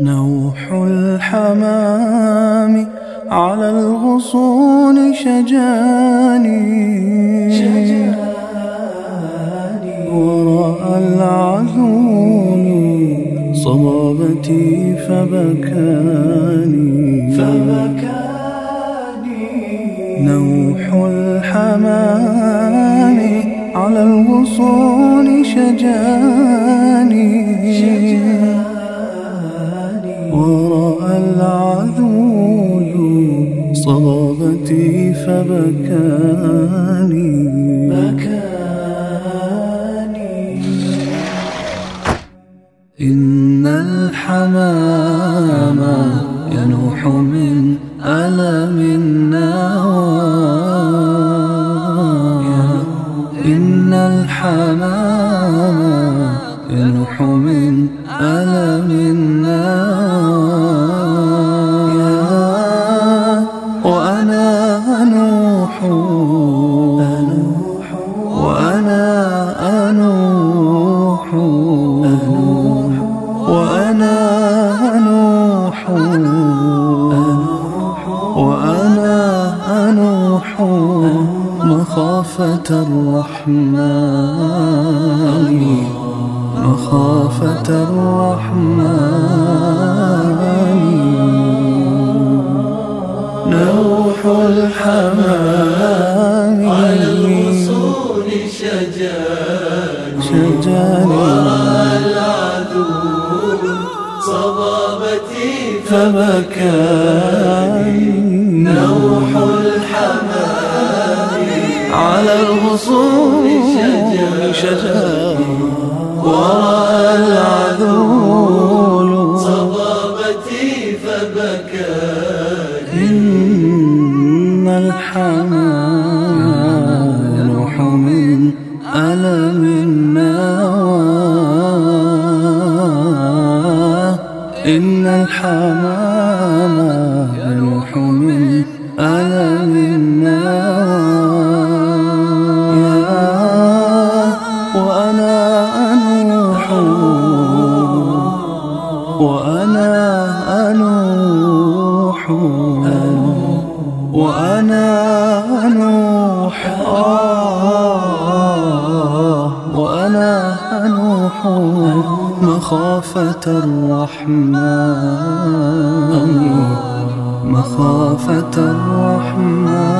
نوح الحمام على الغصون شجاني. ورأى العذول صبابتي فبكاني فبكاني. نوح الحمام على الغصون شجاني. ورأى العذول صبابتي فبكاني. بكاني. إن الحمام ينوح من ألم النوى. إن الحمام ينوح من ألم النوى. أنوح وأنا أنوح وأنا أنوح. وأنا أنوح مخافة الرحمن مخافة الرحمن. نوح الحمام. شجاني. العذول صبابتي فبكاني نوح الحمام على الغصون شجاني. ورأى العذول صبابتي فبكاني إن الحمام إن الحمام ينوح من ألم النوى. وأنا أنوح وأنا أنوح وأنا أنوح. وأنا أنوح. مخافة الرحمن. مخافة الرحمن.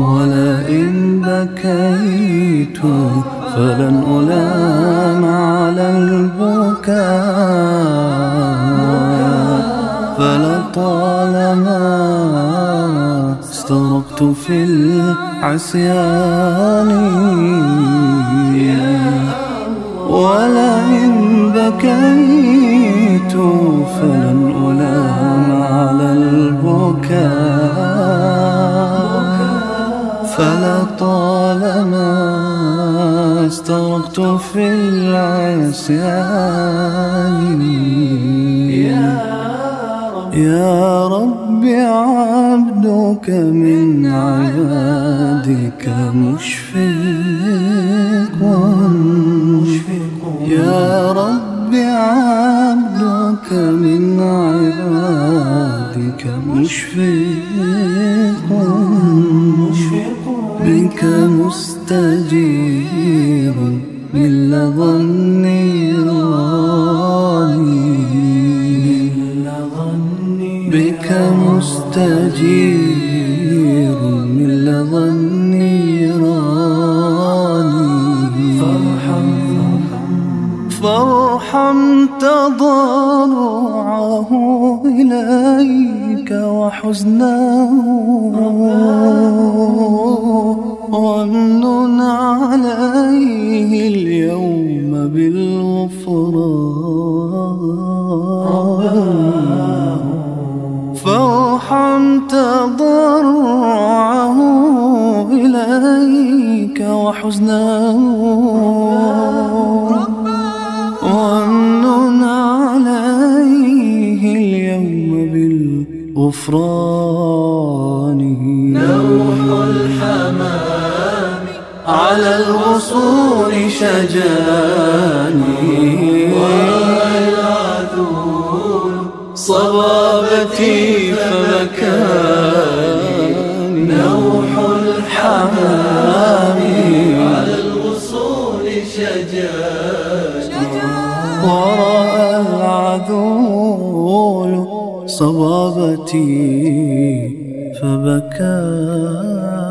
ولئن بكيت فلن ألام على البكاء. فلطالما استغرقت في العصيان. ولئن بكيت فلن ألام على البكاء. فلطالما استغرقت في العصيان. يا رب عبدك من عبادك مشفق يا رب عبدك من عبادك مشفق بك مستجير من النيران بك مستجير من لظى النيران فارحم تضرعه إليك وحزنه. وامنن فارحم تضرعه إليك وحزنه وامنن عليه اليوم بالغفران. نوح الحمام على الغصون شجاني. صبابتي ورأى العذول صبابتي فبكاني